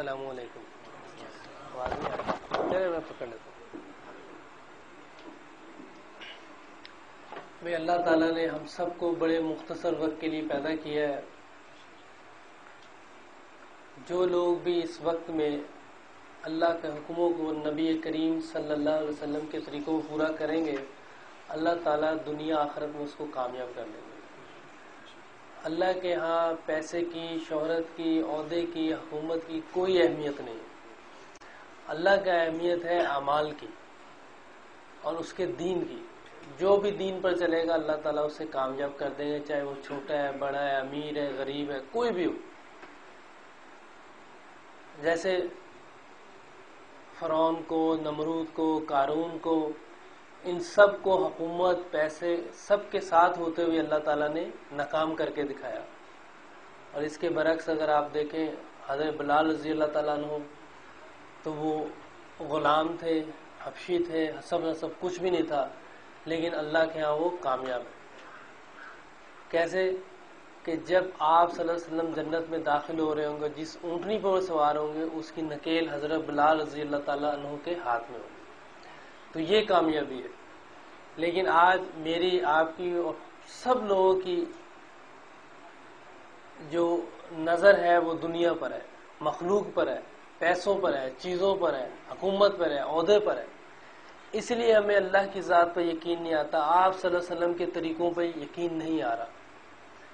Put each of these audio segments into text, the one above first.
السلام علیکم. میں پکڑ لیتا ہوں. اللہ تعالیٰ نے ہم سب کو بڑے مختصر وقت کے لیے پیدا کیا ہے. جو لوگ بھی اس وقت میں اللہ کے حکموں کو نبی کریم صلی اللہ علیہ وسلم کے طریقوں کو پورا کریں گے، اللہ تعالیٰ دنیا آخرت میں اس کو کامیاب کر لیں گے. اللہ کے ہاں پیسے کی، شہرت کی، عہدے کی، حکومت کی کوئی اہمیت نہیں۔ اللہ کا اہمیت ہے اعمال کی اور اس کے دین کی۔ جو بھی دین پر چلے گا، اللہ تعالیٰ اسے کامیاب کر دیں گے، چاہے وہ چھوٹا ہے، بڑا ہے، امیر ہے، غریب ہے، کوئی بھی ہو۔ جیسے فرون کو، نمرود کو کارون کو ان سب کو حکومت پیسے سب کے ساتھ ہوتے ہوئے اللہ تعالیٰ نے ناکام کر کے دکھایا۔ اور اس کے برعکس اگر آپ دیکھیں حضرت بلال رضی اللہ تعالیٰ عنہ، تو وہ غلام تھے حفشی تھے، سب سب کچھ بھی نہیں تھا، لیکن اللہ کے ہاں وہ کامیاب ہے کیسے؟ کہ جب آپ صلی اللہ علیہ وسلم جنت میں داخل ہو رہے ہوں گے، جس اونٹنی پر سوار ہوں گے، اس کی نکیل حضرت بلال رضی اللہ تعالیٰ عنہ کے ہاتھ میں ہوگی۔ تو یہ کامیابی ہے۔ لیکن آج میری آپ کی اور سب لوگوں کی جو نظر ہے وہ دنیا پر ہے، مخلوق پر ہے، پیسوں پر ہے، چیزوں پر ہے، حکومت پر ہے، عہدے پر ہے۔ اس لیے ہمیں اللہ کی ذات پر یقین نہیں آتا، آپ صلی اللہ علیہ وسلم کے طریقوں پہ یقین نہیں آ رہا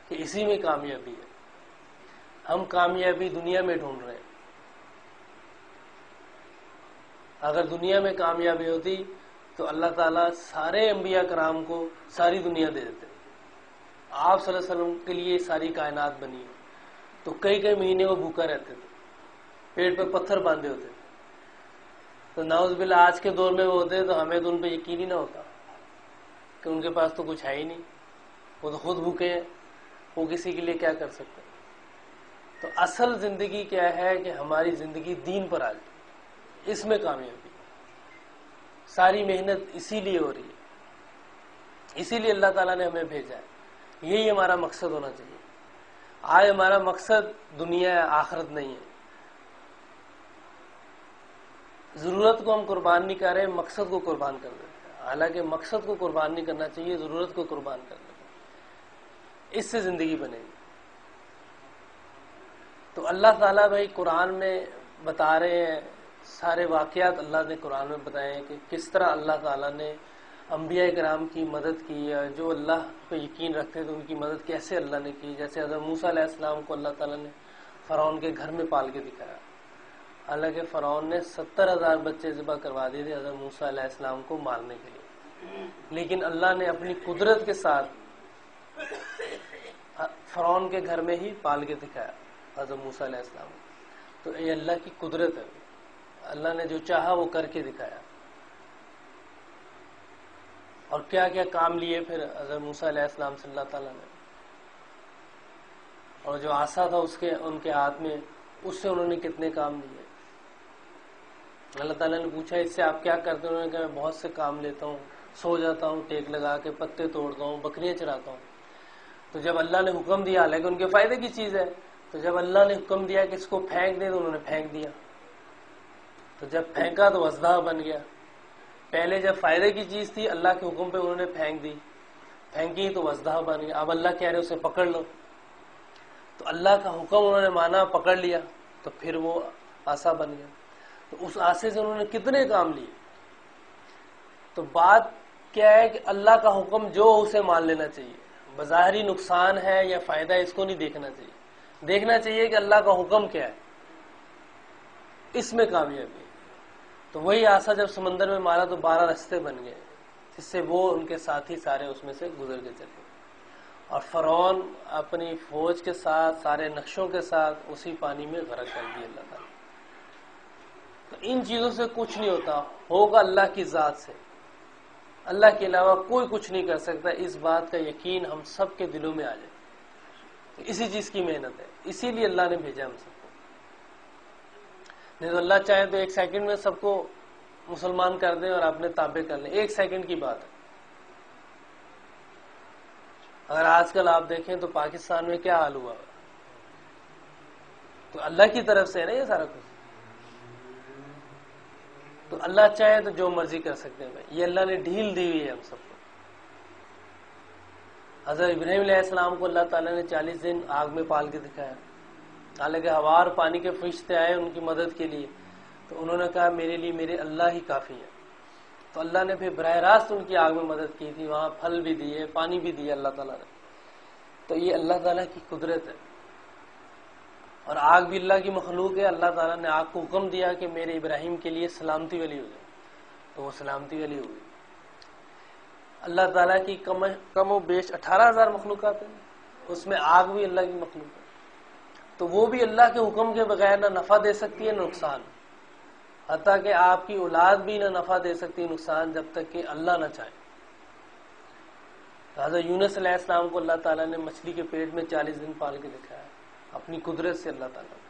کہ اسی میں کامیابی ہے۔ ہم کامیابی دنیا میں ڈھونڈ رہے ہیں۔ اگر دنیا میں کامیابی ہوتی تو اللہ تعالیٰ سارے انبیاء کرام کو ساری دنیا دے دیتے۔ آپ صلی اللہ علیہ وسلم کے لیے ساری کائنات بنی ہے۔ تو کئی کئی مہینے وہ بھوکا رہتے تھے۔ پیٹ پہ پتھر باندھے ہوتے تھے۔ تو ناؤز بل آج کے دور میں وہ ہوتے تو ہمیں تو ان پہ یقین ہی نہ ہوتا کہ ان کے پاس تو کچھ ہے ہی نہیں۔ وہ تو خود بھوکے ہیں۔ وہ کسی کے لیے کیا کر سکتے تو اصل زندگی کیا ہے کہ ہماری زندگی دین پر آ جائے اس میں کامیابی۔ ساری محنت اسی لیے ہو رہی ہے۔ اسی لیے اللہ تعالیٰ نے ہمیں بھیجا ہے۔ یہی ہمارا مقصد ہونا چاہیے۔ آج ہمارا مقصد دنیا ہے آخرت نہیں ہے۔ ضرورت کو ہم قربان نہیں کر رہے، مقصد کو قربان کر دیتے ہیں۔ حالانکہ مقصد کو قربان نہیں کرنا چاہیے، ضرورت کو قربان کر دیتے اس سے زندگی بنے گی۔ تو اللہ تعالیٰ بھائی قرآن میں بتا رہے ہیں سارے واقعات اللہ نے قرآن میں بتائے ہیں کہ کس طرح اللہ تعالیٰ نے انبیاء کرام کی مدد کی ہے، جو اللہ پہ یقین رکھتے تھے ان کی مدد کیسے اللہ نے کی؟ جیسے حضرت موسیٰ علیہ السلام کو اللہ تعالیٰ نے فرعون کے گھر میں پال کے دکھایا۔ حالانکہ فرعون نے ستر ہزار بچے ذبح کروا دیے تھے حضرت موسیٰ علیہ السلام کو مارنے کے لیے۔ لیکن اللہ نے اپنی قدرت کے ساتھ فرعون کے گھر میں ہی پال کے دکھایا حضرت موسیٰ علیہ السلام تو یہ اللہ کی قدرت ہے۔ اللہ نے جو چاہا وہ کر کے دکھایا۔ اور کیا کیا کام لیے پھر حضرت موسیٰ علیہ السلام صلی اللہ تعالیٰ نے۔ اور جو آسا تھا اس کے، ان کے ہاتھ میں، اس سے انہوں نے کتنے کام لیے۔ اللہ تعالیٰ نے پوچھا، اس سے آپ کیا کرتے انہوں نے کہا، میں بہت سے کام لیتا ہوں، سو جاتا ہوں، ٹیک لگا کے پتے توڑتا ہوں، بکریاں چراتا ہوں۔ تو جب اللہ نے حکم دیا، حالانکہ ان کے فائدے کی چیز ہے، تو جب اللہ نے حکم دیا کہ اس کو پھینک دے، تو انہوں نے پھینک دیا۔ تو جب پھینکا تو وزدہ بن گیا۔ پہلے جب فائدے کی چیز تھی، اللہ کے حکم پہ انہوں نے پھینک دی۔ پھینکی تو وزدہ بن گیا۔ اب اللہ کہہ رہے اسے پکڑ لو۔ تو اللہ کا حکم انہوں نے مانا، پکڑ لیا۔ تو پھر وہ آسا بن گیا۔ تو اس آسے سے انہوں نے کتنے کام لیے؟ تو بات کیا ہے کہ اللہ کا حکم جو اسے مان لینا چاہیے۔ بظاہری نقصان ہے یا فائدہ اس کو نہیں دیکھنا چاہیے۔ دیکھنا چاہیے کہ اللہ کا حکم کیا ہے۔ اس میں کامیابی۔ تو وہی آسا جب سمندر میں مارا تو بارہ رستے بن گئے، جس سے وہ ان کے ساتھی سارے اس میں سے گزر کے چلے۔ اور فرعون اپنی فوج کے ساتھ، سارے نقشوں کے ساتھ اسی پانی میں غرق کر دی اللہ تعالیٰ۔ تو ان چیزوں سے کچھ نہیں ہوتا، ہوگا اللہ کی ذات سے۔ اللہ کے علاوہ کوئی کچھ نہیں کر سکتا، اس بات کا یقین ہم سب کے دلوں میں آ جائے۔ اسی چیز کی محنت ہے، اسی لیے اللہ نے بھیجا ہم سب نہیں تو اللہ چاہے تو ایک سیکنڈ میں سب کو مسلمان کر دیں اور اپنے تابع کر لیں۔ ایک سیکنڈ کی بات ہے۔ اگر آج کل آپ دیکھیں تو پاکستان میں کیا حال ہوا؟ تو اللہ کی طرف سے ہے نا یہ سارا کچھ۔ تو اللہ چاہے تو جو مرضی کر سکتے ہیں یہ اللہ نے ڈھیل دی ہوئی ہے ہم سب کو۔ حضرت ابراہیم علیہ السلام کو اللہ تعالیٰ نے چالیس دن آگ میں پال کے دکھایا۔ حالانکہ ہوا اور پانی کے فرشتے آئے ان کی مدد کے لیے، تو انہوں نے کہا میرے لیے میرے اللہ ہی کافی ہے تو اللہ نے پھر براہ راست ان کی آگ میں مدد کی تھی، وہاں پھل بھی دیے، پانی بھی دیے اللہ تعالیٰ نے۔ تو یہ اللہ تعالیٰ کی قدرت ہے۔ اور آگ بھی اللہ کی مخلوق ہے، اللہ تعالیٰ نے آگ کو حکم دیا کہ میرے ابراہیم کے لیے سلامتی والی ہو جائے۔ تو وہ سلامتی والی ہوگی اللہ تعالیٰ کی کم کم و بیش اٹھارہ ہزار مخلوقات ہیں۔ اس میں آگ بھی اللہ کی مخلوق ہے۔ تو وہ بھی اللہ کے حکم کے بغیر نہ نفع دے سکتی ہے، نہ نقصان۔ حتیٰ کہ آپ کی اولاد بھی نہ نفع دے سکتی ہے نقصان جب تک کہ اللہ نہ چاہے۔ حضرت یونس علیہ السلام کو اللہ تعالیٰ نے مچھلی کے پیٹ میں چالیس دن پال کے دکھایا۔ اپنی قدرت سے اللہ تعالیٰ۔ نے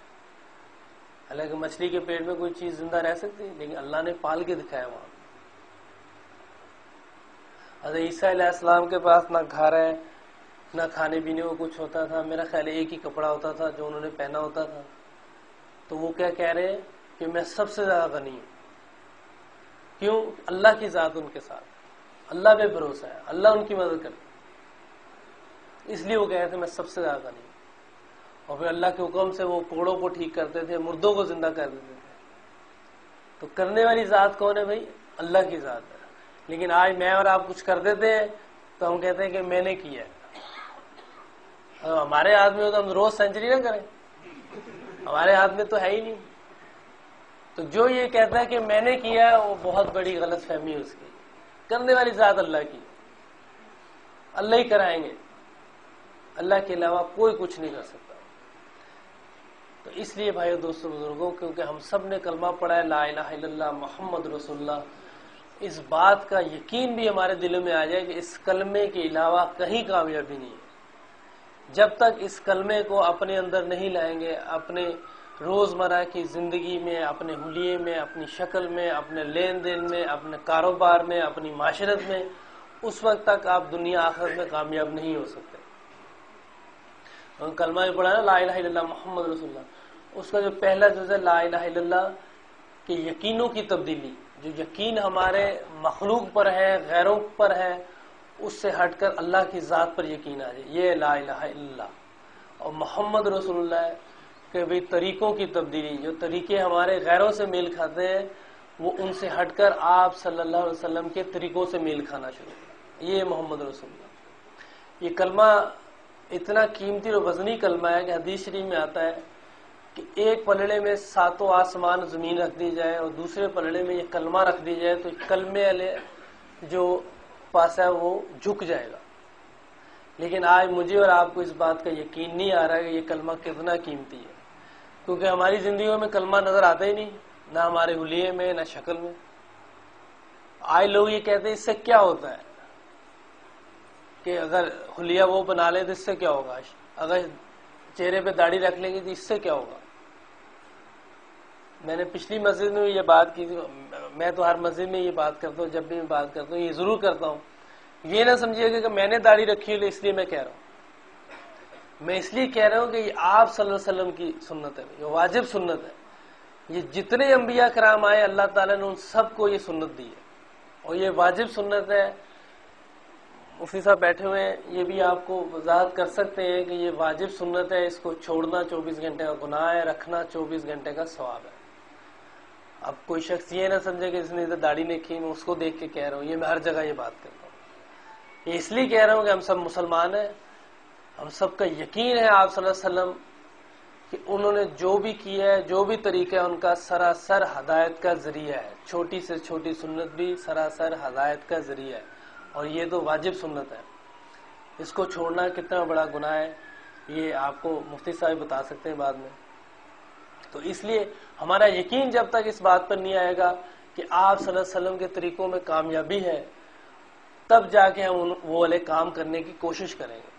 حالانکہ مچھلی کے پیٹ میں کوئی چیز زندہ رہ سکتی، لیکن اللہ نے پال کے دکھایا وہاں۔ حضرت عیسیٰ علیہ السلام کے پاس نہ گھر ہے نہ کھانے پینے کو کچھ ہوتا تھا، میرا خیال ایک ہی کپڑا ہوتا تھا جو انہوں نے پہنا ہوتا تھا۔ تو وہ کیا کہہ رہے کہ میں سب سے زیادہ غنی ہوں۔ کیوں؟ اللہ کی ذات ان کے ساتھ۔ اللہ پہ بھروسہ ہے۔ اللہ ان کی مدد کرتے اس لیے وہ کہتے تھے میں سب سے زیادہ نہیں اور پھر اللہ کے حکم سے وہ کوڑوں کو ٹھیک کرتے تھے، مردوں کو زندہ کر دیتے تھے۔ تو کرنے والی ذات کون ہے بھائی؟ اللہ کی ذات ہے۔ لیکن آج میں اور آپ کچھ کر دیتے ہیں تو ہم کہتے ہیں کہ میں نے کیا ہے۔ ہمارے ہاتھ میں ہو تو ہم روز سینچری نہ کریں۔ ہمارے ہاتھ میں تو ہے ہی نہیں۔ تو جو یہ کہتا ہے کہ میں نے کیا وہ بہت بڑی غلط فہمی ہے اس کی۔ کرنے والی ذات اللہ کی۔ اللہ ہی کرائیں گے۔ اللہ کے علاوہ کوئی کچھ نہیں کر سکتا۔ تو اس لیے بھائی دوستوں بزرگوں، کیونکہ ہم سب نے کلمہ پڑھا ہے، لا الہ الا اللہ، محمد رسول اللہ۔ اس بات کا یقین بھی ہمارے دلوں میں آ جائے کہ اس کلمے کے علاوہ کہیں کامیابی نہیں ہے۔ جب تک اس کلمے کو اپنے اندر نہیں لائیں گے، اپنے روزمرہ کی زندگی میں، اپنے حلیے میں، اپنی شکل میں، اپنے لین دین میں، اپنے کاروبار میں، اپنی معاشرت میں، اس وقت تک آپ دنیا آخر میں کامیاب نہیں ہو سکتے۔ کلمہ بھی پڑھا نا، لا الہ الا اللہ محمد رسول اللہ۔ اس کا جو پہلا جز ہے، لا الہ الا اللہ، کہ یقینوں کی تبدیلی۔ جو یقین ہمارے مخلوق پر ہے، غیروں پر ہے اس سے ہٹ کر اللہ کی ذات پر یقین آ جائے۔ یہ لا الہ الا اللہ۔ اور محمد رسول اللہ کہ بھئی طریقوں کی تبدیلی، جو طریقے ہمارے غیروں سے میل کھاتے ہیں، وہ ان سے ہٹ کر آپ صلی اللہ علیہ وسلم کے طریقوں سے میل کھانا شروع یہ محمد رسول اللہ۔ یہ کلمہ اتنا قیمتی اور وزنی کلمہ ہے کہ حدیث شریف میں آتا ہے کہ ایک پلڑے میں ساتوں آسمان زمین رکھ دی جائے اور دوسرے پلڑے میں یہ کلمہ رکھ دی جائے تو کلمے والے جو پاس ہے وہ جھک جائے گا۔ لیکن آج مجھے اور آپ کو اس بات کا یقین نہیں آ رہا کہ یہ کلمہ کتنا قیمتی ہے۔ کیونکہ ہماری زندگیوں میں کلمہ نظر آتا ہی نہیں، نہ ہمارے حلیے میں، نہ شکل میں۔ آئے لوگ یہ کہتے ہیں، اس سے کیا ہوتا ہے؟ کہ اگر حلیہ وہ بنا لے تو اس سے کیا ہوگا؟ اگر چہرے پہ داڑھی رکھ لیں گے تو اس سے کیا ہوگا؟ میں نے پچھلی مسجد میں یہ بات کی میں تو ہر مسجد میں یہ بات کرتا ہوں، جب بھی میں بات کرتا ہوں، یہ ضرور کرتا ہوں۔ یہ نہ سمجھیے کہ میں نے داڑھی رکھی ہوئی اس لیے میں کہہ رہا ہوں۔ میں اس لیے کہہ رہا ہوں کہ یہ آپ صلی اللہ علیہ وسلم کی سنت ہے، یہ واجب سنت ہے۔ یہ جتنے انبیاء کرام آئے، اللہ تعالیٰ نے ان سب کو یہ سنت دی ہے۔ اور یہ واجب سنت ہے۔ مفتی صاحب بیٹھے ہوئے ہیں، یہ بھی آپ کو وضاحت کر سکتے ہیں کہ یہ واجب سنت ہے، اس کو چھوڑنا چوبیس گھنٹے کا گناہ ہے، رکھنا چوبیس گھنٹے کا ثواب ہے۔ اب کوئی شخص یہ نہ سمجھے کہ جس نے داڑھی نہیں کی میں اس کو دیکھ کے کہہ رہا ہوں، یہ میں ہر جگہ یہ بات کرتا ہوں۔ یہ اس لیے کہہ رہا ہوں کہ ہم سب مسلمان ہیں، ہم سب کا یقین ہے آپ صلی اللہ علیہ وسلم کہ انہوں نے جو بھی کیا ہے، جو بھی طریقہ ہے، ان کا سراسر ہدایت کا ذریعہ ہے۔ چھوٹی سے چھوٹی سنت بھی سراسر ہدایت کا ذریعہ ہے۔ اور یہ تو واجب سنت ہے۔ اس کو چھوڑنا کتنا بڑا گناہ ہے، یہ آپ کو مفتی صاحب بتا سکتے ہیں بعد میں۔ تو اس لیے ہمارا یقین جب تک اس بات پر نہیں آئے گا کہ آپ صلی اللہ علیہ وسلم کے طریقوں میں کامیابی ہے، تب جا کے ہم وہ والے کام کرنے کی کوشش کریں گے۔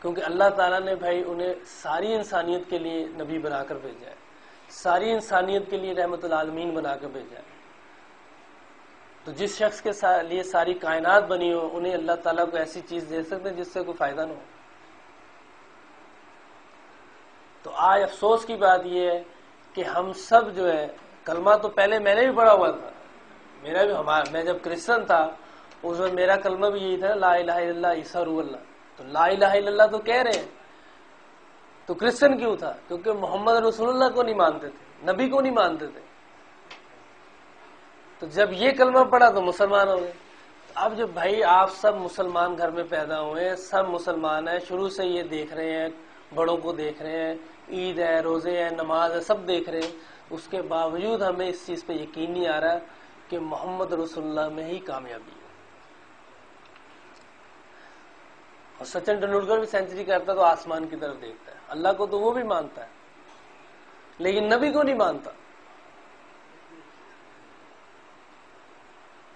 کیونکہ اللہ تعالیٰ نے بھائی انہیں ساری انسانیت کے لیے نبی بنا کر بھیجا ہے۔ ساری انسانیت کے لیے رحمت العالمین بنا کر بھیجا ہے۔ تو جس شخص کے لیے ساری کائنات بنی ہو، انہیں اللہ تعالیٰ کو ایسی چیز دے سکتے ہیں جس سے کوئی فائدہ نہ ہو۔ تو آج افسوس کی بات یہ ہے کہ ہم سب جو ہے، کلمہ تو پہلے میں نے بھی پڑھا ہوا تھا۔ میرا بھی میں جب کرسچن تھا، اس وقت میرا کلمہ بھی یہی تھا، لا الہ الا اللہ، عیسیٰ رو اللہ۔ تو لا الہ الا اللہ تو کہہ رہے ہیں۔ تو کرسچن کیوں تھا؟ کیونکہ محمد رسول اللہ کو نہیں مانتے تھے، نبی کو نہیں مانتے تھے۔ تو جب یہ کلمہ پڑا تو مسلمان ہو گئے۔ اب جب بھائی، آپ سب مسلمان گھر میں پیدا ہوئے ہیں، سب مسلمان ہیں، شروع سے یہ دیکھ رہے ہیں۔ بڑوں کو دیکھ رہے ہیں، عید ہے، روزے ہیں، نماز ہے، سب دیکھ رہے ہیں۔ اس کے باوجود ہمیں اس چیز پہ یقین نہیں آ رہا کہ محمد رسول اللہ میں ہی کامیابی ہے۔ اور سچن ٹنڈولکر بھی سینچری کرتا تو آسمان کی طرف دیکھتا ہے۔ اللہ کو تو وہ بھی مانتا ہے، لیکن نبی کو نہیں مانتا۔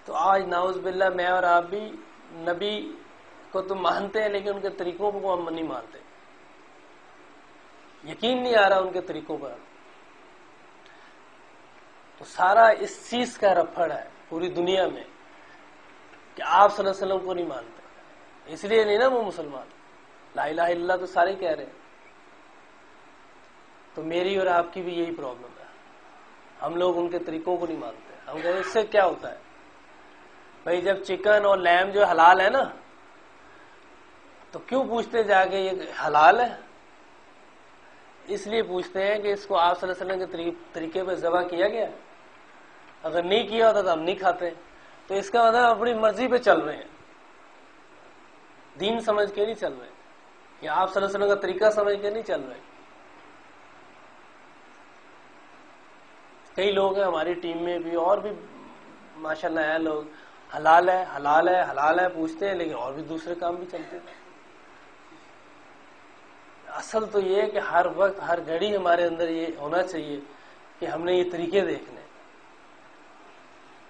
تو آج ناؤز باللہ میں اور آپ بھی نبی کو تو مانتے ہیں، لیکن ان کے طریقوں کو ہم نہیں مانتے۔ یقین نہیں آ رہا ان کے طریقوں پر۔ تو سارا اس چیز کا رفڑ ہے پوری دنیا میں کہ آپ صلی اللہ علیہ وسلم کو نہیں مانتے۔ اس لیے نہیں نا وہ مسلمان۔ لا الہ الا اللہ تو سارے کہہ رہے ہیں۔ تو میری اور آپ کی بھی یہی پرابلم ہے۔ ہم لوگ ان کے طریقوں کو نہیں مانتے۔ ہم کہتے ہیں اس سے کیا ہوتا ہے؟ بھائی جب چکن اور لیم جو حلال ہے نا، تو کیوں پوچھتے جا کے یہ حلال ہے؟ اس لیے پوچھتے ہیں کہ اس کو آپ صلی اللہ علیہ وسلم کے طریقے پہ ذبح کیا گیا؟ اگر نہیں کیا ہوتا تو ہم نہیں کھاتے۔ تو اس کا مطلب اپنی مرضی پہ چل رہے ہیں۔ دین سمجھ کے نہیں چل رہے۔ یا آپ صلی اللہ علیہ وسلم کا طریقہ سمجھ کے نہیں چل رہے۔ کئی لوگ ہیں ہماری ٹیم میں بھی، اور بھی ماشاء اللہ ہے لوگ۔ حلال ہے حلال ہے حلال ہے، پوچھتے ہیں، لیکن اور بھی دوسرے کام بھی چلتے ہیں۔ اصل تو یہ ہے کہ ہر وقت ہر گھڑی ہمارے اندر یہ ہونا چاہیے کہ ہم نے یہ طریقے دیکھنے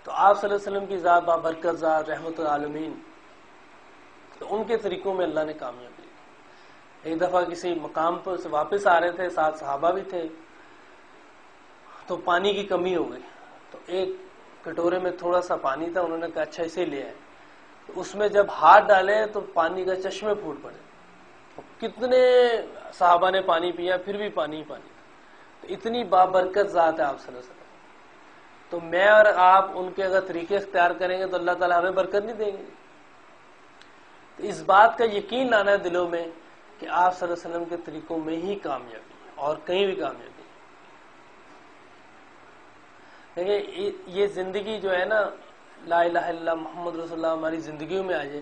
تو آپ صلی اللہ علیہ وسلم کی ذات بابرکت ذات، رحمت العالمین، تو ان کے طریقوں میں اللہ نے کامیابی ایک دفعہ کسی مقام پر سے واپس آ رہے تھے، ساتھ صحابہ بھی تھے، تو پانی کی کمی ہو گئی۔ تو ایک کٹورے میں تھوڑا سا پانی تھا، انہوں نے کہا اچھا اسے لیا ہے اس میں جب ہاتھ ڈالے تو پانی کا چشمے پھوٹ پڑے۔ کتنے صحابہ نے پانی پیا، پھر بھی پانی ہی پانی تو اتنی بابرکت ذات ہے آپ صلی اللہ علیہ وسلم۔ تو میں اور آپ ان کے اگر طریقے اختیار کریں گے تو اللہ تعالیٰ ہمیں برکت نہیں دیں گے۔ تو اس بات کا یقین لانا ہے دلوں میں کہ آپ صلی اللہ علیہ وسلم کے طریقوں میں ہی کامیابی اور کہیں بھی کامیابی دیکھیں، یہ زندگی جو ہے نا، لا الہ الا محمد رسول اللہ، ہماری زندگیوں میں آ جائے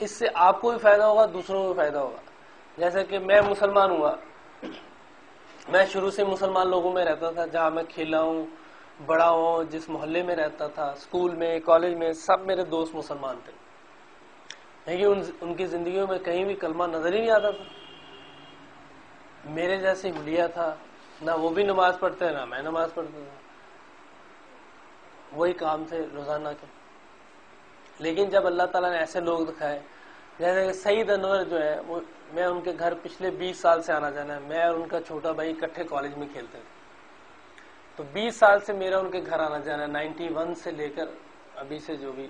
اس سے آپ کو بھی فائدہ ہوگا، دوسروں کو بھی فائدہ ہوگا۔ جیسے کہ میں مسلمان ہوا۔ میں شروع سے مسلمان لوگوں میں رہتا تھا، جہاں میں کھیلا ہوں، بڑا ہوں، جس محلے میں رہتا تھا، اسکول میں، کالج میں، سب میرے دوست مسلمان تھے۔ لیکن ان کی زندگیوں میں کہیں بھی کلمہ نظر ہی نہیں آتا تھا۔ میرے جیسے ملیا تھا، نہ وہ بھی نماز پڑھتے، نہ میں نماز پڑھتا تھا۔ وہی کام تھے روزانہ کے۔ لیکن جب اللہ تعالیٰ نے ایسے لوگ دکھائے جیسے کہ سعید انور جو ہے وہ میں ان کے گھر پچھلے بیس سال سے آنا جانا ہے۔ میں اور ان کا چھوٹا بھائی اکٹھے کالج میں کھیلتے تھے تو بیس سال سے میرا ان کے گھر آنا جانا ہے، نائنٹی ون سے لے کر ابھی سے جو بھی۔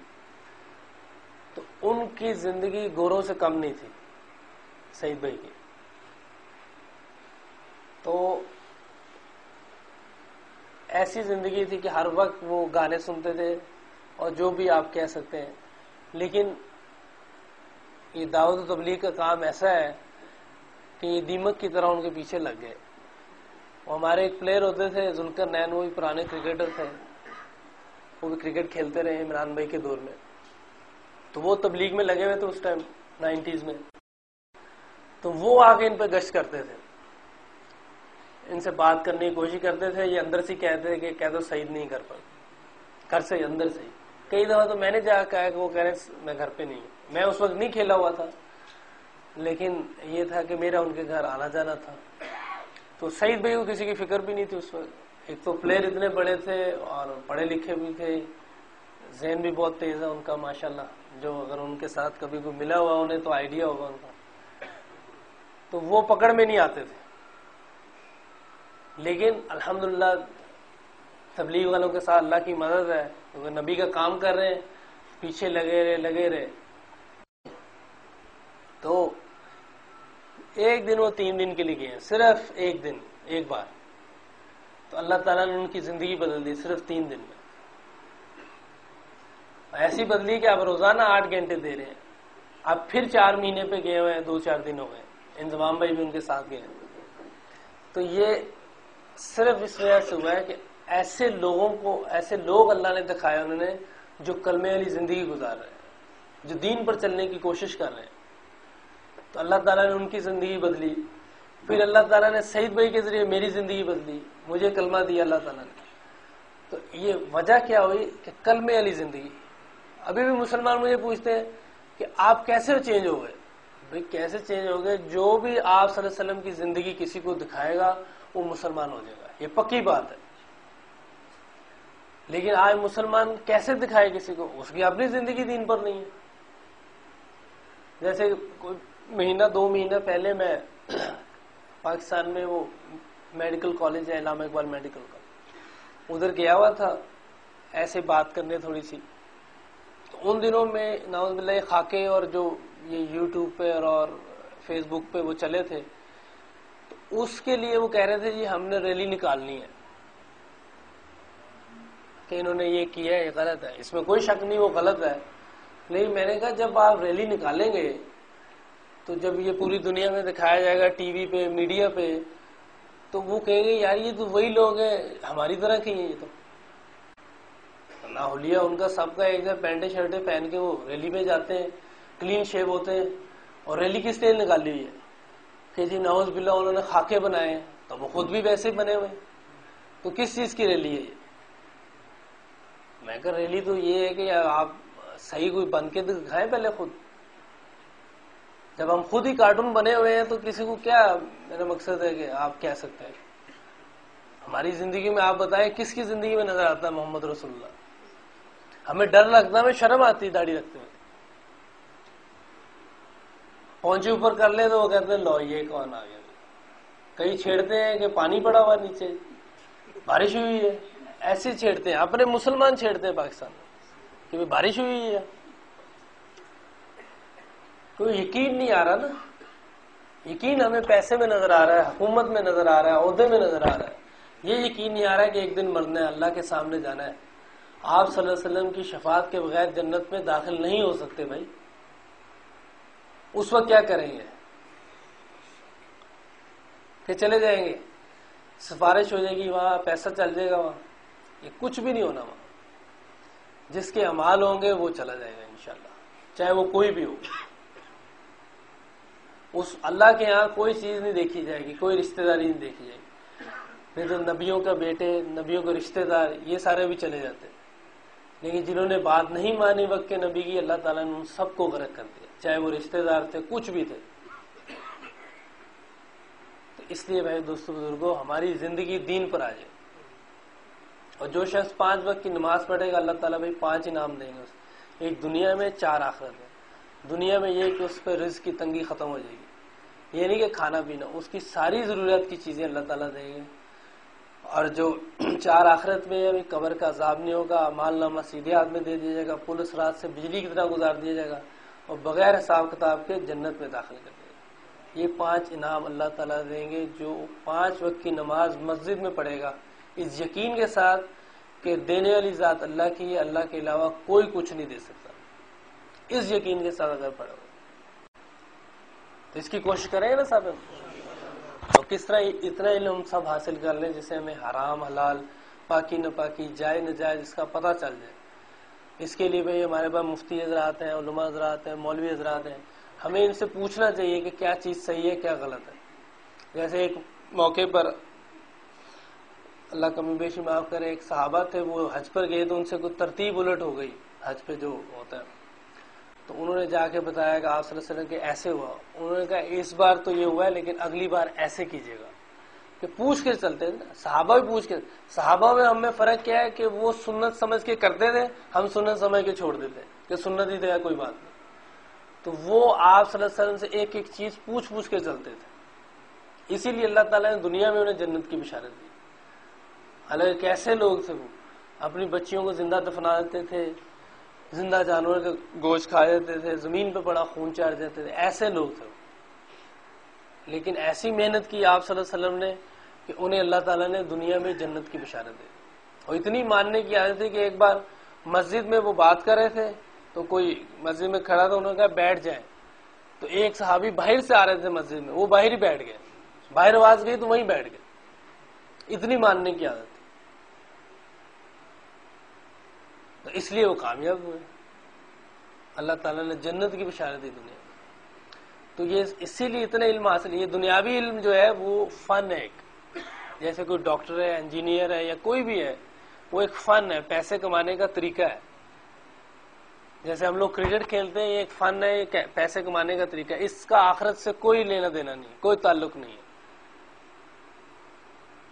تو ان کی زندگی گوروں سے کم نہیں تھی، سعید بھائی کی۔ تو ایسی زندگی تھی کہ ہر وقت وہ گانے سنتے تھے اور جو بھی آپ کہہ سکتے ہیں۔ لیکن یہ دعوت و تبلیغ کا کام ایسا ہے کہ یہ دیمک کی طرح ان کے پیچھے لگ گئے۔ وہ ہمارے ایک پلیئر ہوتے تھے ذلکر نین، وہ بھی پرانے کرکٹر تھے۔ وہ بھی کرکٹ کھیلتے رہے عمران بھائی کے دور میں۔ تو وہ تبلیغ میں لگے ہوئے تھے اس ٹائم نائنٹیز میں۔ تو وہ آگے ان پہ گشت کرتے تھے۔ ان سے بات کرنے کی کوشش کرتے تھے، یہ اندر سے کہتے تھے کہ کہہ دو صحیح نہیں کر پائے گھر سے اندر سے کئی دفعہ تو میں نے جا کہا کہ وہ کہہ رہے میں گھر پہ نہیں ہوں۔ میں اس وقت نہیں کھیلا ہوا تھا، لیکن یہ تھا کہ میرا ان کے گھر آنا جانا تھا۔ تو سعید بھائی کو کسی کی فکر بھی نہیں تھی اس وقت۔ ایک تو پلیئر اتنے بڑے تھے اور پڑھے لکھے بھی تھے۔ ذہن بھی بہت تیز ہے ان کا، ماشاءاللہ۔ جو اگر ان کے ساتھ کبھی کوئی ملا ہوا انہیں تو آئیڈیا ہوگا ان کا۔ تو وہ پکڑ میں نہیں آتے تھے۔ لیکن الحمدللہ تبلیغ والوں کے ساتھ اللہ کی مدد ہے، کیونکہ نبی کا کام کر رہے ہیں، پیچھے لگے رہے لگے رہے۔ تو ایک دن وہ تین دن کے لیے گئے صرف ایک دن، ایک بار۔ تو اللہ تعالیٰ نے ان کی زندگی بدل دی صرف تین دن میں۔ ایسی بدلی کہ آپ روزانہ آٹھ گھنٹے دے رہے ہیں۔ آپ پھر چار مہینے پہ گئے ہوئے ہیں، دو چار دن ہو گئے انضمام بھائی بھی ان کے ساتھ گئے تو یہ صرف اس وجہ سے ہوا ہے کہ ایسے لوگوں کو، ایسے لوگ اللہ نے دکھایا انہوں نے جو کلمے والی زندگی گزار رہے ہیں، جو دین پر چلنے کی کوشش کر رہے ہیں۔ تو اللہ تعالیٰ نے ان کی زندگی بدلی۔ پھر اللہ تعالیٰ نے سعید بھائی کے ذریعے میری زندگی بدلی۔ مجھے کلمہ دیا اللہ تعالیٰ نے۔ تو یہ وجہ کیا ہوئی کہ کلمے والی زندگی۔ ابھی بھی مسلمان مجھے پوچھتے ہیں کہ آپ کیسے چینج ہو گئے؟ بھائی، کیسے چینج ہو گئے؟ جو بھی آپ صلی اللہ علیہ وسلم کی زندگی کسی کو دکھائے گا، وہ مسلمان ہو جائے گا۔ یہ پکی بات ہے۔ لیکن آج مسلمان کیسے دکھائے کسی کو؟ اس کی اپنی زندگی دین پر نہیں ہے۔ جیسے کوئی مہینہ، دو مہینہ پہلے میں پاکستان میں وہ میڈیکل کالج ہے، علامہ اقبال میڈیکل کالج ادھر گیا ہوا تھا، ایسے بات کرنے تھوڑی سی۔ تو ان دنوں میں نواز بلّہ خاکے اور جو یہ یوٹیوب پہ اور فیس بک پہ وہ چلے تھے۔ تو اس کے لیے وہ کہہ رہے تھے جی ہم نے ریلی نکالنی ہے۔ کہ انہوں نے یہ کیا ہے، یہ غلط ہے۔ اس میں کوئی شک نہیں، وہ غلط ہے۔ لیکن میں نے کہا، جب آپ ریلی نکالیں گے تو جب یہ پوری دنیا میں دکھایا جائے گا ٹی وی پہ، میڈیا پہ، تو وہ کہیں گے، یار، یہ تو وہی لوگ ہیں، ہماری طرح کی ہیں یہ تو. نہ ہولیا ان کا سب کا ایک دم پینٹیں شرٹیں پہن کے وہ ریلی میں جاتے ہیں، کلین شیپ ہوتے ہیں، اور ریلی کس ٹیل نکالی ہوئی ہے؟ کہ جی نوز بلا انہوں نے خاکے بنائے ہیں، تو وہ خود بھی ویسے بنے ہوئے تو کس چیز کی ریلی ہے یہ؟ میں کہ ریلی تو یہ ہے کہ آپ صحیح کوئی بن کے دکھائیں پہلے خود۔ جب ہم خود ہی کارٹون بنے ہوئے ہیں تو کسی کو کیا میرا مقصد ہے کہ آپ کہہ سکتے ہیں؟ ہماری زندگی میں آپ بتائیں کس کی زندگی میں نظر آتا ہے محمد رسول اللہ؟ ہمیں ڈر لگتا ہے، ہمیں شرم آتی داڑھی رکھتے ہوئے۔ پہنچے اوپر کر لے تو وہ کہتے ہیں، لو، یہ کون آ گیا؟ کئی چھیڑتے ہیں کہ پانی پڑا ہوا نیچے۔ بارش ہوئی ہے۔ ایسے چھیڑتے ہیں، اپنے مسلمان چھیڑتے ہیں پاکستان میں کہ بارش ہوئی ہے۔ کوئی یقین نہیں آ رہا نا۔ یقین ہمیں پیسے میں نظر آ رہا ہے، حکومت میں نظر آ رہا ہے، عہدے میں نظر آ رہا ہے۔ یہ یقین نہیں آ رہا ہے کہ ایک دن مرنا ہے، اللہ کے سامنے جانا ہے۔ آپ صلی اللہ علیہ وسلم کی شفاعت کے بغیر جنت میں داخل نہیں ہو سکتے بھائی۔ اس وقت کیا کریں گے؟ کہ چلے جائیں گے۔ سفارش ہو جائے گی، وہاں پیسہ چل جائے گا، وہاں۔ یہ کچھ بھی نہیں ہونا وہاں۔ جس کے امال ہوں گے وہ چلا جائے گا انشاءاللہ، چاہے وہ کوئی بھی ہو۔ اس اللہ کے یہاں کوئی چیز نہیں دیکھی جائے گی، کوئی رشتہ داری نہیں دیکھی جائے گی۔ نہیں تو نبیوں کا بیٹے، نبیوں کے رشتہ دار، یہ سارے بھی چلے جاتے۔ لیکن جنہوں نے بات نہیں مانی وقت کے نبی کی، اللہ تعالیٰ نے ان سب کو غرق کر دیا، چاہے وہ رشتہ دار تھے، کچھ بھی تھے۔ تو اس لیے بھائی دوستوں بزرگوں ہماری زندگی دین پر آ جائے۔ اور جو شخص پانچ وقت کی نماز پڑھے گا، اللہ تعالیٰ بھائی پانچ انعام دیں گے ایک دنیا میں چار آخرت میں دنیا میں یہ کہ اس پہ رزق کی تنگی ختم ہو جائے گی۔ یہ نہیں کہ کھانا پینا، اس کی ساری ضرورت کی چیزیں اللہ تعالیٰ دیں گے۔ اور جو چار آخرت میں ابھی قبر کا عذاب نہیں ہوگا، مال نامہ سیدھے ہاتھ میں دے دیا جائے گا، پولیس رات سے بجلی کی طرح گزار دیا جائے گا اور بغیر حساب کتاب کے جنت میں داخل کر دے گا۔ یہ پانچ انعام اللہ تعالیٰ دیں گے جو پانچ وقت کی نماز مسجد میں پڑھے گا۔ اس یقین کے ساتھ کہ دینے والی ذات اللہ کی ہے، اللہ کے علاوہ کوئی کچھ نہیں دے سکتا۔ اس یقین کے ساتھ اگر پڑھو۔ تو اس کی کوشش کریں گے نا صاحب تو کس طرح اتنا علم ہم سب حاصل کر لیں جسے ہمیں حرام، حلال، پاکی نہ پاکی جائے نہ جائے جس کا پتہ چل جائے۔ اس کے لیے بھائی ہمارے پاس مفتی حضرات ہیں، علماء حضرات ہیں، مولوی حضرات ہیں۔ ہمیں ان سے پوچھنا چاہیے کہ کیا چیز صحیح ہے، کیا غلط ہے۔ جیسے ایک موقع پر اللہ کمی بیشی معاف کرے، ایک صحابہ تھے، وہ حج پر گئے تو ان سے کوئی ترتیب الٹ ہو گئی۔ حج پہ جو ہوتا ہے۔ تو انہوں نے جا کے بتایا کہ آپ صلی اللہ علیہ وسلم کہ ایسے ہوا۔ انہوں نے کہا، اس بار تو یہ ہوا ہے، لیکن اگلی بار ایسے کیجیے گا۔ کہ پوچھ کے چلتے ہیں صحابہ بھی پوچھ کے۔ صحابہ میں ہمیں فرق کیا ہے کہ وہ سنت سمجھ کے کرتے تھے، ہم سنت سمجھ کے چھوڑ دیتے کہ سنت ہی دیا کوئی بات نہیں۔ تو وہ آپ صلی اللہ علیہ وسلم سے ایک ایک چیز پوچھ پوچھ کے چلتے تھے۔ اسی لیے اللہ تعالیٰ نے دنیا میں انہیں جنت کی بشارت دی۔ حالانکہ کیسے لوگ تھے وہ؟ اپنی بچیوں کو زندہ دفنا دیتے تھے زندہ جانور کا گوشت کھا دیتے تھے، زمین پہ پڑا خون چاڑ دیتے تھے، ایسے لوگ تھے۔ لیکن ایسی محنت کی آپ صلی اللہ علیہ وسلم نے کہ انہیں اللہ تعالیٰ نے دنیا میں جنت کی بشارت دی۔ اور اتنی ماننے کی عادت ہے کہ ایک بار مسجد میں وہ بات کر رہے تھے، تو کوئی مسجد میں کھڑا تھا، انہوں نے کہا بیٹھ جائیں۔ تو ایک صحابی باہر سے آ رہے تھے مسجد میں، وہ باہر ہی بیٹھ گئے۔ باہر آواز گئی تو وہیں بیٹھ گئے۔ اتنی ماننے کی عادت تو اس لیے وہ کامیاب ہوئے۔ اللہ تعالیٰ نے جنت کی بشارت دی دنیا تو یہ اسی لیے اتنا علم حاصل یہ دنیاوی علم جو ہے وہ فن ہے ایک۔ جیسے کوئی ڈاکٹر ہے، انجینئر ہے یا کوئی بھی ہے، وہ ایک فن ہے، پیسے کمانے کا طریقہ ہے۔ جیسے ہم لوگ کرکٹ کھیلتے ہیں، یہ ایک فن ہے، یہ پیسے کمانے کا طریقہ ہے۔ اس کا آخرت سے کوئی لینا دینا نہیں، کوئی تعلق نہیں ہے۔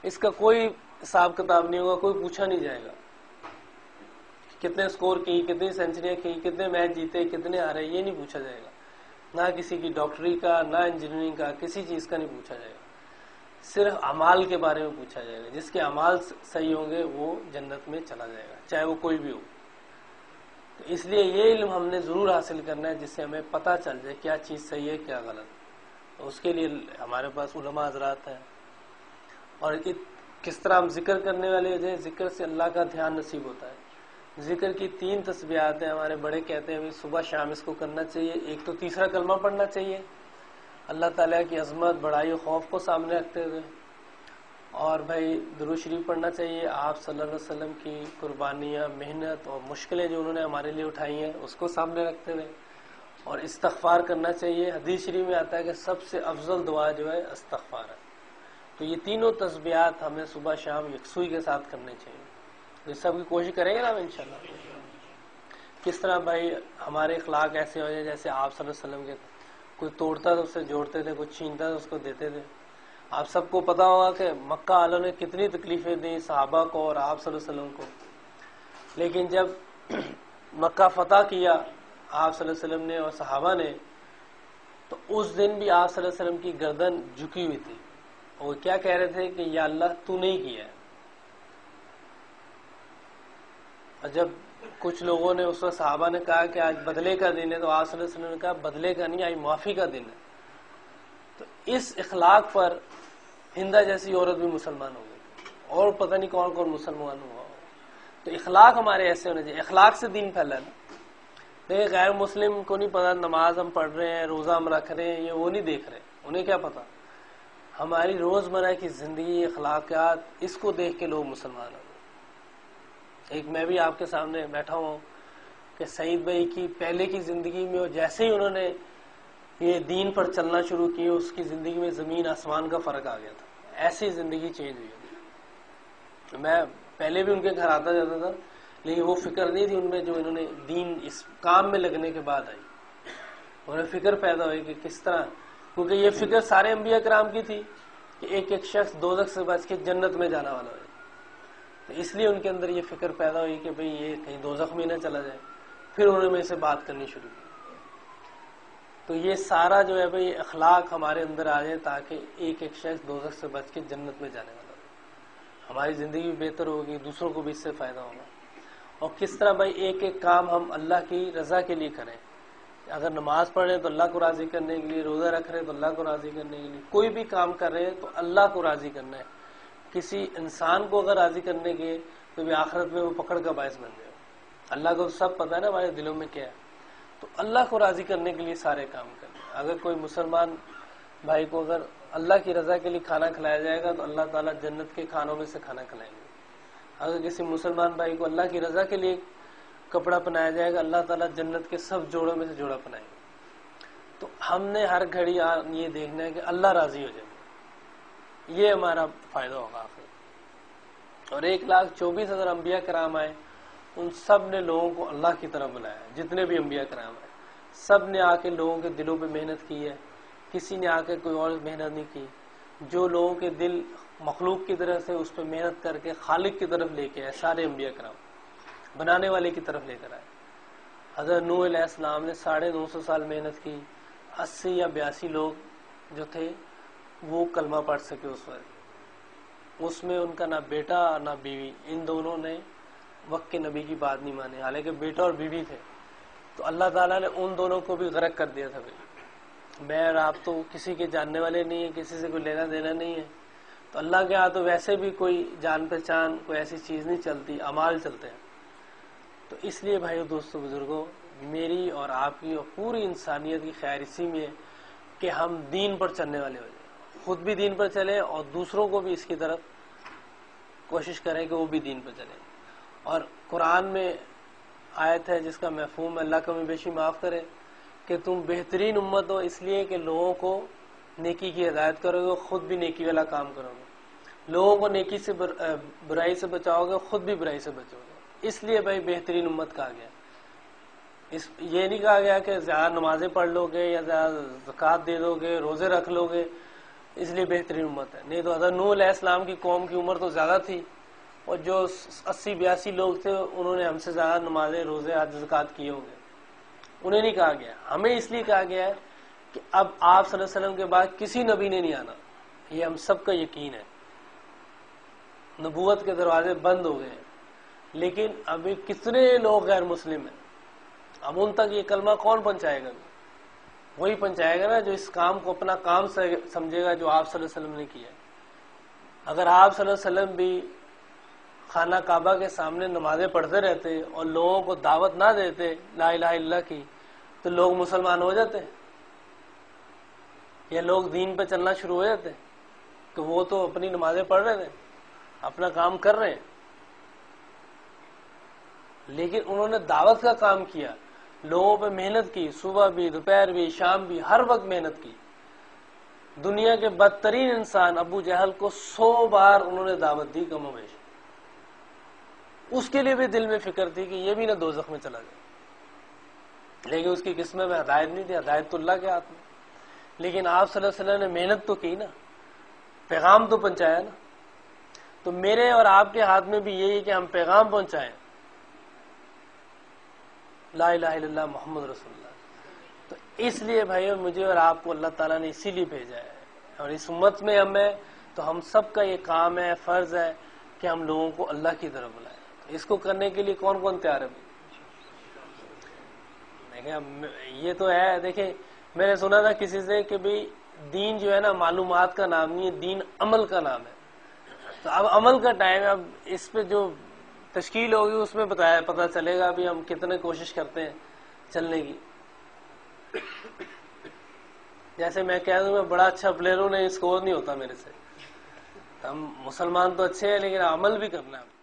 اس کا کوئی حساب کتاب نہیں ہوگا، کوئی پوچھا نہیں جائے گا۔ کتنے اسکور کی، کتنی سینچریاں کی، کتنے میچ جیتے، کتنے آ رہے یہ نہیں پوچھا جائے گا۔ نہ کسی کی ڈاکٹری کا، نہ انجینئرنگ کا، کسی چیز کا نہیں پوچھا جائے گا۔ صرف امال کے بارے میں پوچھا جائے گا۔ جس کے امال صحیح ہوں گے، وہ جنت میں چلا جائے گا، چاہے وہ کوئی بھی ہو۔ تو اس لیے یہ علم ہم نے ضرور حاصل کرنا ہے، جس سے ہمیں پتہ چل جائے کیا چیز صحیح ہے، کیا غلط۔ اس کے لیے ہمارے پاس علماء حضرات ہیں۔ اور کس طرح ہم ذکر کرنے والے جو جی، ذکر سے اللہ کا دھیان نصیب ہوتا ہے۔ ذکر کی تین تصویرات ہیں، ہمارے بڑے کہتے ہیں صبح شام اس کو کرنا چاہیے، ایک تو تیسرا کلمہ پڑھنا چاہیے۔ اللہ تعالیٰ کی عظمت، بڑائی و خوف کو سامنے رکھتے ہوئے۔ اور بھائی درو شریف پڑھنا چاہیے۔ آپ صلی اللہ علیہ وسلم کی قربانیاں، محنت اور مشکلیں جو انہوں نے ہمارے لیے اٹھائی ہیں، اس کو سامنے رکھتے ہوئے۔ اور استغفار کرنا چاہیے۔ حدیث شریف میں آتا ہے کہ سب سے افضل دعا جو ہے، استغفار ہے۔ تو یہ تینوں تصبیات ہمیں صبح شام یکسوئی کے ساتھ کرنے چاہیے۔ سب کی کوشش کریں گے نا انشاءاللہ؟ کس طرح بھائی ہمارے اخلاق ایسے ہو جائے جیسے آپ صلی اللہ علیہ وسلم کے کوئی توڑتا تو اسے جوڑتے تھے، کوئی چھینتا تو اس کو دیتے تھے۔ آپ سب کو پتا ہوگا کہ مکہ والوں نے کتنی تکلیفیں دی صحابہ کو اور آپ صلی اللہ علیہ وسلم کو۔ لیکن جب مکہ فتح کیا آپ صلی اللہ علیہ وسلم نے اور صحابہ نے، تو اس دن بھی آپ صلی اللہ علیہ وسلم کی گردن جھکی ہوئی تھی۔ وہ کیا کہہ رہے تھے کہ یا اللہ تو نہیں کیا ہے؟ جب کچھ لوگوں نے اس وقت صحابہ نے کہا کہ آج بدلے کا دن ہے تو آج صلی اللہ علیہ وسلم نے کہا بدلے کا نہیں، آج معافی کا دن ہے۔ تو اس اخلاق پر ہندا جیسی عورت بھی مسلمان ہو گئی۔ اور پتہ نہیں کون کون مسلمان ہوا۔ تو اخلاق ہمارے ایسے ہونے چاہیے۔ اخلاق سے دین پھیلا دیکھیں، غیر مسلم کو نہیں پتا نماز ہم پڑھ رہے ہیں، روزہ ہم رکھ رہے ہیں، یہ وہ نہیں دیکھ رہے۔ انہیں کیا پتا ہماری روزمرہ کی زندگی، اخلاقیات، اس کو دیکھ کے لوگ مسلمان ہو ایک میں بھی آپ کے سامنے بیٹھا ہوں کہ سعید بھائی کی پہلے کی زندگی میں اور جیسے ہی انہوں نے یہ دین پر چلنا شروع کی اس کی زندگی میں زمین آسمان کا فرق آ گیا تھا۔ ایسی زندگی چینج ہوئی۔ میں پہلے بھی ان کے گھر آتا جاتا تھا، لیکن وہ فکر نہیں تھی ان میں جو انہوں نے دین اس کام میں لگنے کے بعد آئی۔ انہیں فکر پیدا ہوئی کہ کس طرح، کیونکہ یہ فکر سارے انبیاء کرام کی تھی کہ ایک ایک شخص دو سے بچ کے جنت میں جانا والا ہے۔ تو اس لیے ان کے اندر یہ فکر پیدا ہوئی کہ بھئی یہ کہیں دو زخمی نہ چلا جائے۔ پھر انہوں نے سے بات کرنی شروع کی۔ تو یہ سارا جو ہے بھئی اخلاق ہمارے اندر آ جائے تاکہ ایک ایک شخص دو سے بچ کے جنت میں جانے والا ہماری زندگی بھی بہتر ہوگی، دوسروں کو بھی اس سے فائدہ ہوگا۔ اور کس طرح بھائی ایک ایک کام ہم اللہ کی رضا کے لیے کریں۔ اگر نماز پڑھ رہے ہیں تو اللہ کو راضی کرنے کے لیے، روزہ رکھ رہے ہیں تو اللہ کو راضی کرنے کے لیے۔ کوئی بھی کام کر رہے ہیں تو اللہ کو راضی کرنا ہے۔ کسی انسان کو اگر راضی کرنے کے تو بھی آخرت میں وہ پکڑ کا باعث بن جائے۔ اللہ کو سب پتا ہے نا ہمارے دلوں میں کیا ہے۔ تو اللہ کو راضی کرنے کے لیے سارے کام کریں۔ اگر کوئی مسلمان بھائی کو اگر اللہ کی رضا کے لیے کھانا کھلایا جائے گا تو اللہ تعالیٰ جنت کے کھانوں میں سے کھانا کھلائیں گے۔ اگر کسی مسلمان بھائی کو اللہ کی رضا کے لیے کپڑا پہنایا جائے گا، اللہ تعالیٰ جنت کے سب جوڑوں میں سے جوڑا پہنائیں گے تو ہم نے ہر گھڑی یہ دیکھنا ہے کہ اللہ راضی ہو جائے۔ یہ ہمارا فائدہ ہوگا آخر۔ اور ایک لاکھ چوبیس ہزار انبیاء کرام آئے، ان سب نے لوگوں کو اللہ کی طرف بلایا، جتنے بھی انبیاء کرام آئے۔ سب نے آ کے لوگوں کے دلوں پہ محنت کی ہے، کسی نے آ کے کوئی اور محنت نہیں کی۔ جو لوگوں کے دل مخلوق کی طرف سے اس پہ محنت کر کے خالق کی طرف لے کے آئے، سارے انبیاء کرام، بنانے والے کی طرف لے کر آئے۔ حضرت نو علیہ السلام نے ساڑھے نو سو سال محنت کی، اسی یا بیاسی لوگ جو تھے وہ کلمہ پڑھ سکے اس وقت۔ اس میں ان کا نہ بیٹا نہ بیوی، ان دونوں نے وقت کے نبی کی بات نہیں مانی۔ حالانکہ بیٹا اور بیوی تھے۔ تو اللہ تعالیٰ نے ان دونوں کو بھی غرق کر دیا تھا بھائی۔ میں اور آپ تو کسی کے جاننے والے نہیں ہیں، کسی سے کوئی لینا دینا نہیں ہے۔ تو اللہ کے ہاں تو ویسے بھی کوئی جان پہچان، کوئی ایسی چیز نہیں چلتی امال چلتے ہیں۔ تو اس لیے بھائی دوستوں بزرگوں میری اور آپ کی اور پوری انسانیت کی خیر اسی میں کہ ہم دین پر چلنے والے ہو جائیں خود بھی دین پر چلیں اور دوسروں کو بھی اس کی طرف کوشش کریں کہ وہ بھی دین پر چلیں۔ اور قرآن میں آیت ہے جس کا محفوم اللہ کا بیشی معاف کرے کہ تم بہترین امت ہو، اس لیے کہ لوگوں کو نیکی کی ہدایت کرو گے، خود بھی نیکی والا کام کرو گے۔ لوگوں کو نیکی سے برائی سے بچاؤ گے، خود بھی برائی سے بچو گے۔ اس لیے بھائی بہترین امت کہا گیا۔ اس، یہ نہیں کہا گیا کہ زیادہ نمازیں پڑھ لو گے یا زیادہ زکوٰۃ دے دو گے، روزے رکھ لو گے۔ اس لیے بہترین امت ہے۔ نہیں تو حضرت نو علیہ السلام کی قوم کی عمر تو زیادہ تھی اور جو اسی بیاسی لوگ تھے، انہوں نے ہم سے زیادہ نمازیں، روزے زکات کیے ہوں گے۔ انہیں نہیں کہا گیا۔ ہمیں اس لیے کہا گیا ہے کہ اب آپ صلی اللہ علیہ وسلم کے بعد کسی نبی نے نہیں آنا۔ یہ ہم سب کا یقین ہے۔ نبوت کے دروازے بند ہو گئے۔ لیکن ابھی کتنے لوگ غیر مسلم ہیں؟ اب ان تک یہ کلمہ کون پہنچائے گا؟ وہی پہنچائے گا نا جو اس کام کو اپنا کام سمجھے گا جو آپ صلی اللہ علیہ وسلم نے کیا اگر آپ صلی اللہ علیہ وسلم بھی خانہ کعبہ کے سامنے نمازیں پڑھتے رہتے اور لوگوں کو دعوت نہ دیتے لا الہ اللہ کی، تو لوگ مسلمان ہو جاتے۔ یا لوگ دین پہ چلنا شروع ہو جاتے کہ وہ تو اپنی نمازیں پڑھ رہے تھے، اپنا کام کر رہے ہیں۔ لیکن انہوں نے دعوت کا کام کیا۔ لوگوں پہ محنت کی، صبح بھی، دوپہر بھی، شام بھی، ہر وقت محنت کی۔ دنیا کے بدترین انسان ابو جہل کو سو بار انہوں نے دعوت دی کم و بیش اس کے لیے بھی دل میں فکر تھی کہ یہ بھی نہ دو میں چلا جائے۔ لیکن اس کی قسمت میں ہدایت نہیں تھی ہدایت تو اللہ کے ہاتھ میں۔ لیکن آپ صلی اللہ علیہ وسلم نے محنت تو کی نا۔ پیغام تو پہنچایا نا۔ تو میرے اور آپ کے ہاتھ میں بھی یہی کہ ہم پیغام پہنچائیں۔ لا الہ الا اللہ محمد رسول اللہ۔ تو اس لیے بھائی مجھے اور آپ کو اللہ تعالیٰ نے اسی لیے بھیجا ہے۔ اور اس امت میں ہمیں تو ہم سب کا یہ کام ہے، فرض ہے کہ ہم لوگوں کو اللہ کی طرف بلائیں۔ اس کو کرنے کے لیے کون کون تیار ہے دیکھیں یہ تو ہے، دیکھیں، میں نے سنا تھا کسی سے کہ بھائی دین جو ہے نا، معلومات کا نام نہیں ہے، دین عمل کا نام ہے۔ تو اب عمل کا ٹائم ہے، اب اس پہ جو تشکیل ہوگی، اس میں بتایا پتا چلے گا ابھی ہم کتنے کوشش کرتے ہیں چلنے کی۔ جیسے میں کہہ دوں، میں بڑا اچھا پلیئر ہوں، نہیں اسکور نہیں ہوتا میرے سے۔ ہم مسلمان تو اچھے ہیں، لیکن عمل بھی کرنا ہے۔